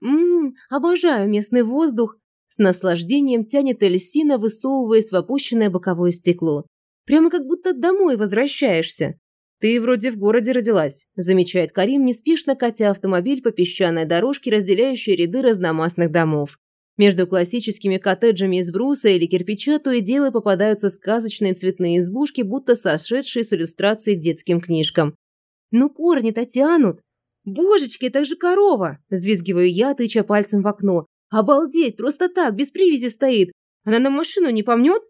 Ммм, обожаю местный воздух. С наслаждением тянет Эльсина, высовываясь в опущенное боковое стекло. Прямо как будто домой возвращаешься. «Ты вроде в городе родилась», – замечает Карим, неспешно катя автомобиль по песчаной дорожке, разделяющей ряды разномастных домов. Между классическими коттеджами из бруса или кирпича то и дело попадаются сказочные цветные избушки, будто сошедшие с иллюстрацией к детским книжкам. «Ну корни-то тянут!» «Божечки, это же корова!» – взвизгиваю я, тыча пальцем в окно. «Обалдеть, просто так, без привязи стоит! Она на машину не помнет?»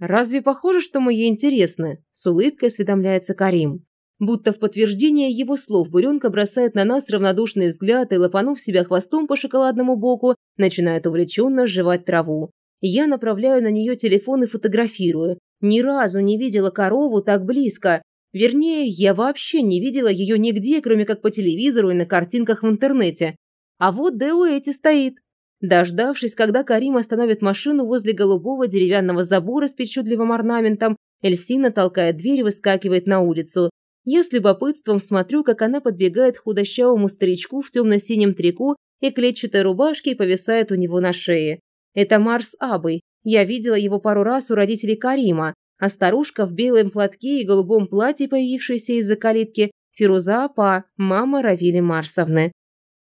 «Разве похоже, что мы ей интересны?» – с улыбкой осведомляется Карим. Будто в подтверждение его слов буренка бросает на нас равнодушный взгляд и, лопанув себя хвостом по шоколадному боку, начинает увлеченно жевать траву. Я направляю на нее телефон и фотографирую. Ни разу не видела корову так близко. Вернее, я вообще не видела ее нигде, кроме как по телевизору и на картинках в интернете. А вот Део эти стоит. Дождавшись, когда Карим остановит машину возле голубого деревянного забора с причудливым орнаментом, Эльсина толкает дверь выскакивает на улицу. Я с любопытством смотрю, как она подбегает к худощавому старичку в темно-синем трико и клетчатой рубашке и повисает у него на шее. Это Марс Абой. Я видела его пару раз у родителей Карима, а старушка в белом платке и голубом платье, появившаяся из-за калитки, Фируза Апа, мама Равили Марсовны.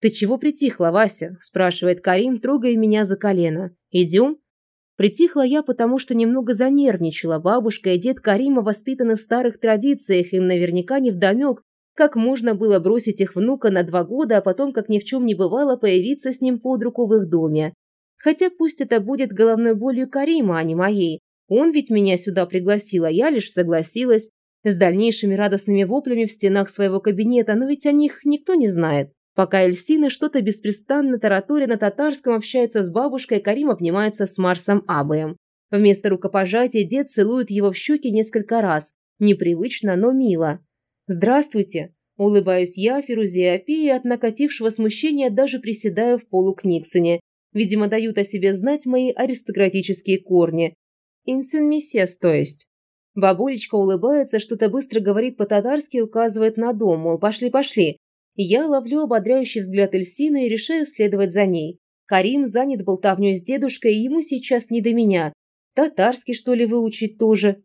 «Ты чего притихла, Вася?» – спрашивает Карим, трогая меня за колено. «Идем?» Притихла я, потому что немного занервничала. Бабушка и дед Карима воспитаны в старых традициях, им наверняка не вдомек, как можно было бросить их внука на два года, а потом, как ни в чем не бывало, появиться с ним под руку в их доме. Хотя пусть это будет головной болью Карима, а не моей. Он ведь меня сюда пригласил, а я лишь согласилась. С дальнейшими радостными воплями в стенах своего кабинета, но ведь о них никто не знает. Пока Эльсина что-то беспрестанно тараторя на татарском общается с бабушкой, Карим обнимается с Марсом Абаем. Вместо рукопожатия дед целует его в щеки несколько раз. Непривычно, но мило. «Здравствуйте!» Улыбаюсь я, Фирузе Апи, и от накатившего смущения даже приседаю в полу к Никсоне. Видимо, дают о себе знать мои аристократические корни. Инсенмисес, то есть. Бабулечка улыбается, что-то быстро говорит по-татарски и указывает на дом, мол, пошли-пошли. Я ловлю ободряющий взгляд Эльсины и решаю следовать за ней. Карим занят болтовней с дедушкой, и ему сейчас не до меня. Татарский, что ли, выучить тоже?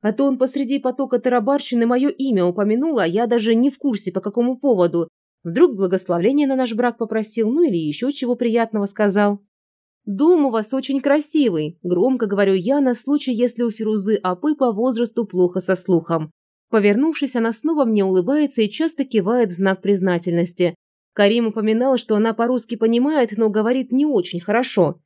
А то он посреди потока тарабарщины мое имя упомянул, а я даже не в курсе, по какому поводу. Вдруг благословление на наш брак попросил, ну или еще чего приятного сказал. «Дом у вас очень красивый», – громко говорю я на случай, если у Фирузы Апы по возрасту плохо со слухом. Повернувшись, она снова мне улыбается и часто кивает в знак признательности. Карим упоминал, что она по-русски понимает, но говорит не очень хорошо.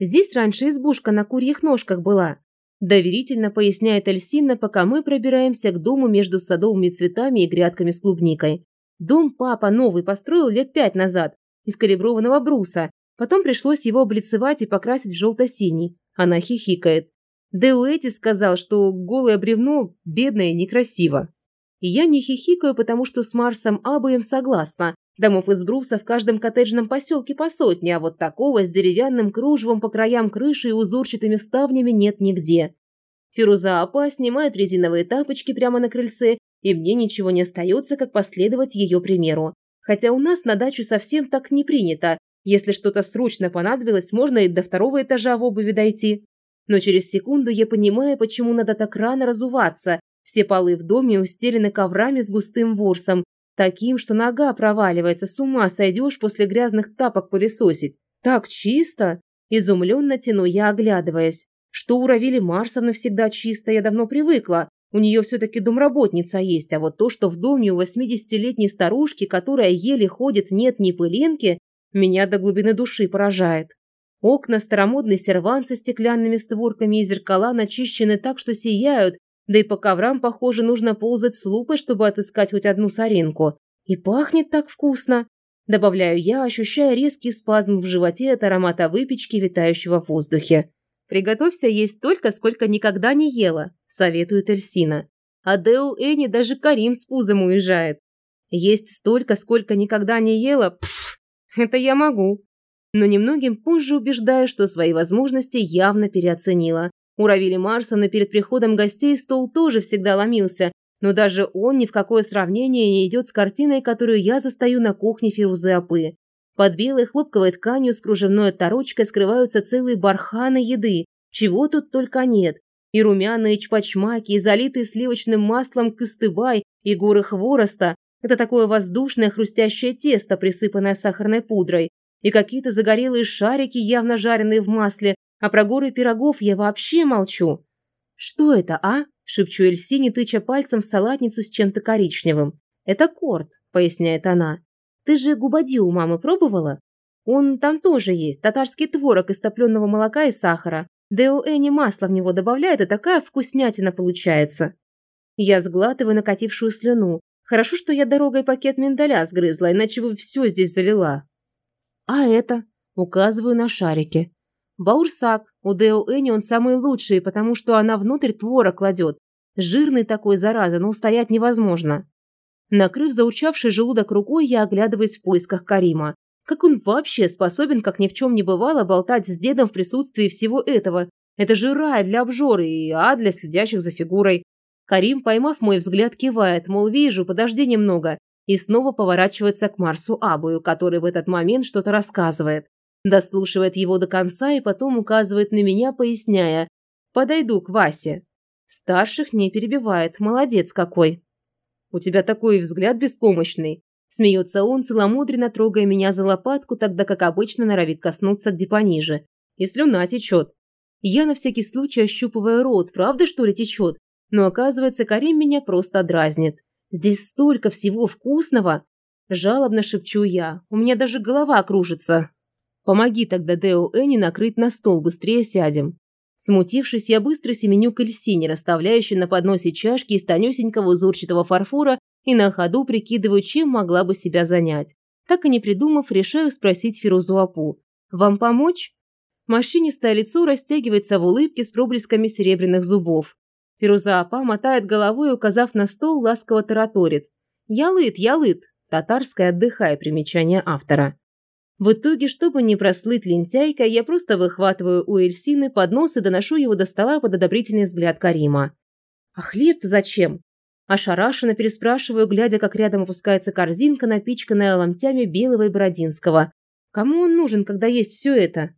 Здесь раньше избушка на курьих ножках была. Доверительно поясняет Эльсина, пока мы пробираемся к дому между садовыми цветами и грядками с клубникой. Дом папа новый построил лет пять назад, из калиброванного бруса. Потом пришлось его облицевать и покрасить в желто-синий. Она хихикает. Деуэти сказал, что голое бревно бедное и некрасиво. И я не хихикаю, потому что с Марсом Абаем согласна. Домов из бруса в каждом коттеджном поселке по сотне, а вот такого с деревянным кружевом по краям крыши и узорчатыми ставнями нет нигде. Фируза Апа снимает резиновые тапочки прямо на крыльце, и мне ничего не остается, как последовать ее примеру. Хотя у нас на дачу совсем так не принято. Если что-то срочно понадобилось, можно и до второго этажа в обуви дойти. Но через секунду я понимаю, почему надо так рано разуваться. Все полы в доме устелены коврами с густым ворсом, таким, что нога проваливается, с ума сойдешь после грязных тапок пылесосить. Так чисто! Изумленно тяну я, оглядываясь. Что у Равили Марсовны всегда чисто, я давно привыкла. У нее все-таки домработница есть, а вот то, что в доме у 80-летней старушки, которая еле ходит, нет ни пылинки, меня до глубины души поражает. Окна, старомодный серван со стеклянными створками и зеркала начищены так, что сияют, да и по коврам, похоже, нужно ползать с лупой, чтобы отыскать хоть одну соринку. И пахнет так вкусно. Добавляю я, ощущая резкий спазм в животе от аромата выпечки, витающего в воздухе. «Приготовься есть столько, сколько никогда не ела», – советует Эльсина. А Деу Энни даже Карим с пузом уезжает. Есть столько, сколько никогда не ела? Пф, это я могу но немногим позже убеждаю, что свои возможности явно переоценила. У Равили Марсона перед приходом гостей стол тоже всегда ломился, но даже он ни в какое сравнение не идет с картиной, которую я застаю на кухне Фирузы Апы. Под белой хлопковой тканью с кружевной оторочкой скрываются целые барханы еды. Чего тут только нет. И румяные чпачмаки, и залитые сливочным маслом кыстыбай, и горы хвороста. Это такое воздушное хрустящее тесто, присыпанное сахарной пудрой. И какие-то загорелые шарики, явно жареные в масле. А про горы пирогов я вообще молчу. «Что это, а?» – шепчу Эльсине, тыча пальцем в салатницу с чем-то коричневым. «Это корт», – поясняет она. Ты же губади у мамы пробовала? Он там тоже есть, татарский творог из топленого молока и сахара. У Эни масло в него добавляет, и такая вкуснятина получается. Я сглатываю накатившую слюну. Хорошо, что я дорогой пакет миндаля сгрызла, иначе бы все здесь залила. А это? Указываю на шарики. Баурсак. У Део Эни он самый лучший, потому что она внутрь творог кладет. Жирный такой, зараза, но устоять невозможно. Накрыв заурчавший желудок рукой, я оглядываюсь в поисках Карима. Как он вообще способен, как ни в чем не бывало, болтать с дедом в присутствии всего этого? Это же рай для обжоры и ад для следящих за фигурой. Карим, поймав мой взгляд, кивает, мол, вижу, подожди немного, и снова поворачивается к Марсу Абую, который в этот момент что-то рассказывает. Дослушивает его до конца и потом указывает на меня, поясняя «Подойду к Васе». Старших не перебивает, молодец какой. У тебя такой взгляд беспомощный. Смеется он, целомудренно трогая меня за лопатку, тогда как обычно норовит коснуться где пониже. И слюна течет. Я на всякий случай ощупываю рот, правда что ли течет? Но оказывается, Карим меня просто дразнит. Здесь столько всего вкусного. Жалобно шепчу я. У меня даже голова кружится. Помоги тогда Део Энни накрыть на стол, быстрее сядем. Смутившись, я быстро семеню к Эльсине, расставляющей на подносе чашки из тонюсенького узорчатого фарфора, и на ходу прикидываю, чем могла бы себя занять. Так и не придумав, решаю спросить Фирузу Апу. «Вам помочь?» Морщинистое лицо растягивается в улыбке с проблесками серебряных зубов. Фируза Апа мотает головой, указав на стол, ласково тараторит. «Ялыт, ялыт!» Татарское отдыхая примечание автора. В итоге, чтобы не прослыть лентяйкой, я просто выхватываю у Эльсины поднос и доношу его до стола под одобрительный взгляд Карима. «А хлеб-то зачем?» Ошарашенно переспрашиваю, глядя, как рядом опускается корзинка, напичканная ломтями белого и бородинского. «Кому он нужен, когда есть все это?»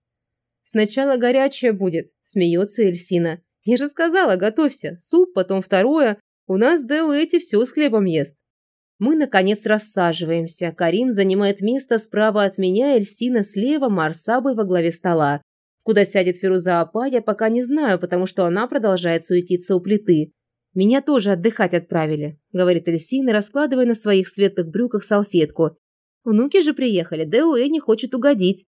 «Сначала горячее будет», – смеется Эльсина. «Я же сказала, готовься. Суп, потом второе. У нас Дэу эти все с хлебом ест». Мы, наконец, рассаживаемся. Карим занимает место справа от меня, Эльсина слева, Марсабой во главе стола. Куда сядет Фируза Апа, я пока не знаю, потому что она продолжает суетиться у плиты. «Меня тоже отдыхать отправили», – говорит Эльсина, раскладывая на своих светлых брюках салфетку. «Внуки же приехали, да у не хочет угодить».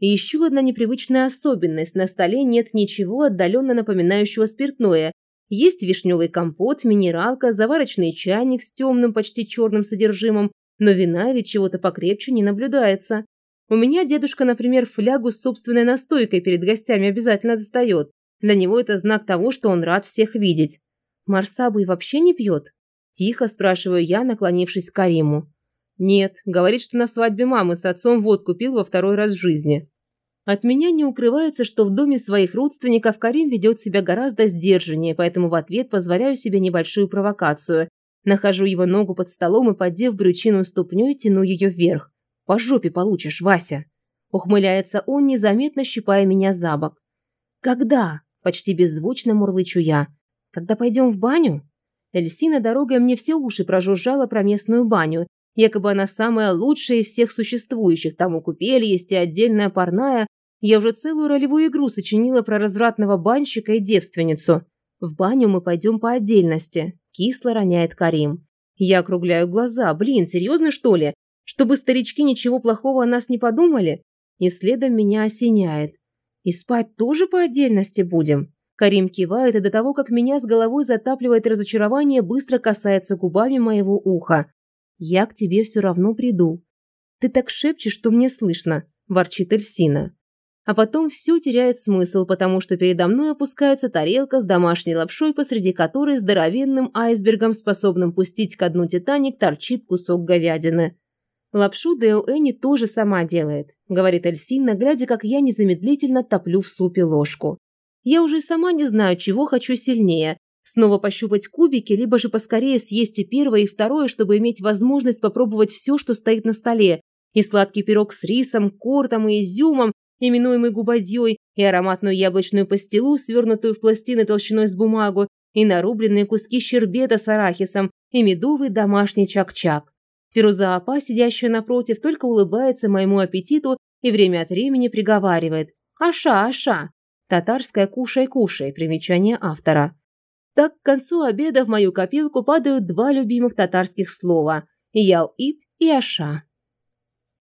И еще одна непривычная особенность. На столе нет ничего отдаленно напоминающего спиртное, есть вишневый компот, минералка, заварочный чайник с темным, почти черным содержимым, но вина или чего-то покрепче не наблюдается. У меня дедушка, например, флягу с собственной настойкой перед гостями обязательно достает. Для него это знак того, что он рад всех видеть. Марсабый вообще не пьет? Тихо спрашиваю я, наклонившись к Кариму. Нет, говорит, что на свадьбе мамы с отцом водку пил во второй раз в жизни. От меня не укрывается, что в доме своих родственников Карим ведет себя гораздо сдержаннее, поэтому в ответ позволяю себе небольшую провокацию. Нахожу его ногу под столом и, поддев брючину ступней, тяну ее вверх. «По жопе получишь, Вася!» Ухмыляется он, незаметно щипая меня за бок. «Когда?» – почти беззвучно мурлычу я. «Когда пойдем в баню?» Эльсина дорогой мне все уши прожужжала про местную баню. Якобы она самая лучшая из всех существующих. Там у купели есть и отдельная парная, я уже целую ролевую игру сочинила про развратного банщика и девственницу. В баню мы пойдем по отдельности. Кисло роняет Карим. Я округляю глаза. Блин, серьезно что ли? Чтобы старички ничего плохого о нас не подумали? И следом меня осеняет. И спать тоже по отдельности будем? Карим кивает, и до того, как меня с головой затапливает разочарование, быстро касается губами моего уха. «Я к тебе все равно приду». «Ты так шепчешь, что мне слышно», – ворчит Эльсина. А потом все теряет смысл, потому что передо мной опускается тарелка с домашней лапшой, посреди которой здоровенным айсбергом, способным пустить ко дну Титаник, торчит кусок говядины. Лапшу Део Энни тоже сама делает, говорит Эльсина, глядя, как я незамедлительно топлю в супе ложку. Я уже сама не знаю, чего хочу сильнее. Снова пощупать кубики, либо же поскорее съесть и первое, и второе, чтобы иметь возможность попробовать все, что стоит на столе. И сладкий пирог с рисом, кортом и изюмом, именуемый губадьей, и ароматную яблочную пастилу, свернутую в пластины толщиной с бумагу, и нарубленные куски щербета с арахисом, и медовый домашний чак-чак. Фируза сидящая напротив, только улыбается моему аппетиту и время от времени приговаривает «Аша, аша!» Татарское «кушай-кушай» примечание автора. Так к концу обеда в мою копилку падают два любимых татарских слова – ял-ит и аша.